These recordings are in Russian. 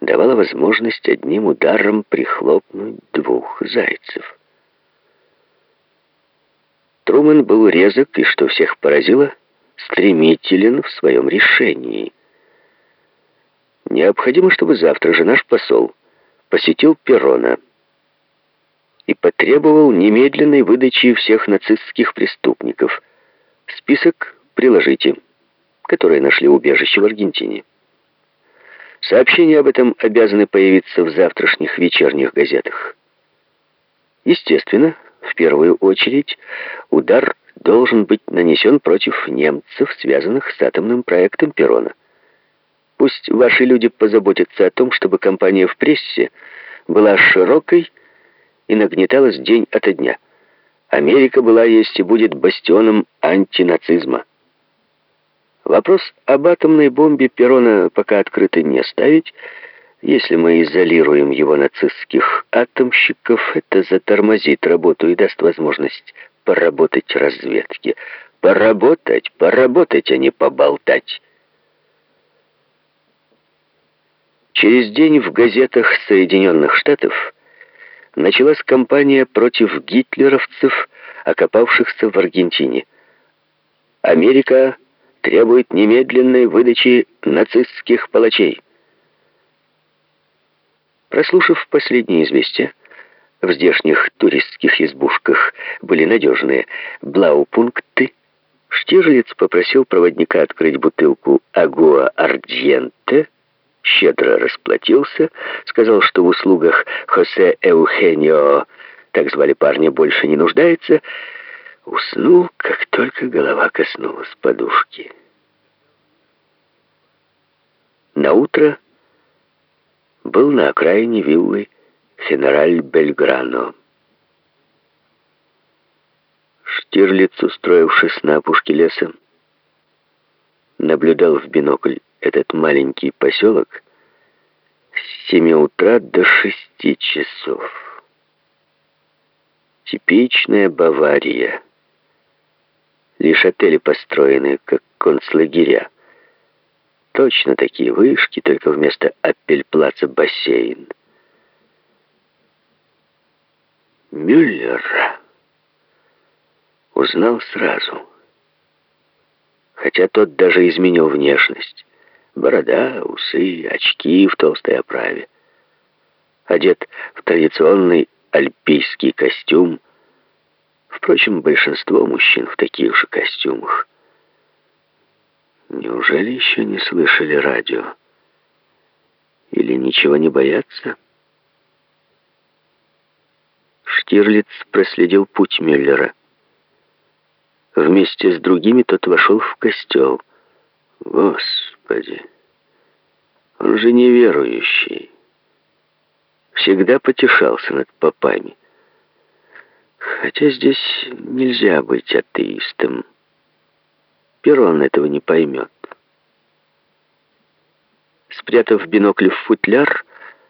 давала возможность одним ударом прихлопнуть двух зайцев. Трумэн был резок и, что всех поразило, стремителен в своем решении. Необходимо, чтобы завтра же наш посол посетил Перрона и потребовал немедленной выдачи всех нацистских преступников. Список приложите, которые нашли убежище в Аргентине. Сообщения об этом обязаны появиться в завтрашних вечерних газетах. Естественно, в первую очередь, удар должен быть нанесен против немцев, связанных с атомным проектом Перона. Пусть ваши люди позаботятся о том, чтобы кампания в прессе была широкой и нагнеталась день ото дня. Америка была, есть и будет бастионом антинацизма. Вопрос об атомной бомбе Перона пока открыто не ставить. Если мы изолируем его нацистских атомщиков, это затормозит работу и даст возможность поработать разведке. Поработать, поработать, а не поболтать. Через день в газетах Соединенных Штатов началась кампания против гитлеровцев, окопавшихся в Аргентине. Америка требует немедленной выдачи нацистских палачей. Прослушав последние известия, в здешних туристских избушках были надежные блаупункты, Штирлиц попросил проводника открыть бутылку «Агуа Ардьенте», щедро расплатился, сказал, что в услугах Хосе Эухенио, так звали парня, больше не нуждается, Уснул, как только голова коснулась подушки. На утро был на окраине виллы Генераль Бельграно. Штирлиц, устроившись на опушке леса, наблюдал в бинокль этот маленький поселок с семи утра до шести часов. Типичная Бавария. Лишь отели построены, как концлагеря. Точно такие вышки, только вместо Аппельплаца бассейн. Мюллер узнал сразу. Хотя тот даже изменил внешность. Борода, усы, очки в толстой оправе. Одет в традиционный альпийский костюм, Впрочем, большинство мужчин в таких же костюмах. Неужели еще не слышали радио? Или ничего не боятся? Штирлиц проследил путь Мюллера. Вместе с другими тот вошел в костел. Господи, он же неверующий. Всегда потешался над попами. Хотя здесь нельзя быть атеистом. Перрон этого не поймет. Спрятав бинокль в футляр,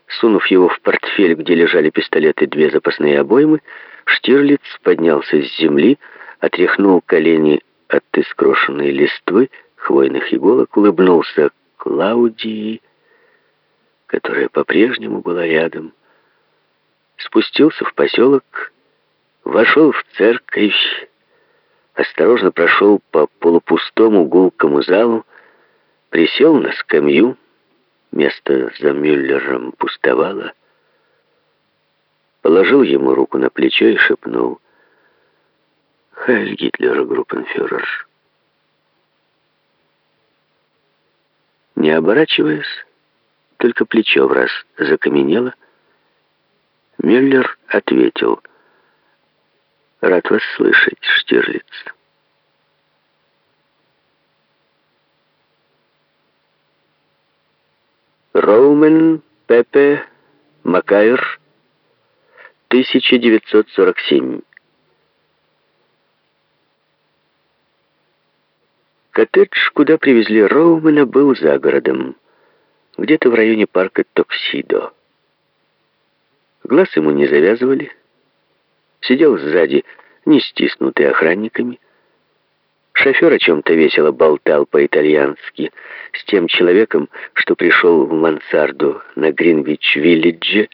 сунув его в портфель, где лежали пистолеты и две запасные обоймы, Штирлиц поднялся с земли, отряхнул колени от искрошенной листвы, хвойных иголок, улыбнулся Клаудии, которая по-прежнему была рядом, спустился в поселок вошел в церковь, осторожно прошел по полупустому гулкому залу, присел на скамью, место за Мюллером пустовало, положил ему руку на плечо и шепнул «Хайль Гитлер, группенфюрер». Не оборачиваясь, только плечо в раз закаменело, Мюллер ответил — Рад вас слышать, Штирлиц. Роумен Пепе Макайр, 1947. Коттедж, куда привезли Роумена, был за городом, где-то в районе парка Токсидо. Глаз ему не завязывали, сидел сзади, не стиснутый охранниками. Шофер о чем-то весело болтал по-итальянски с тем человеком, что пришел в мансарду на Гринвич-Виллидже,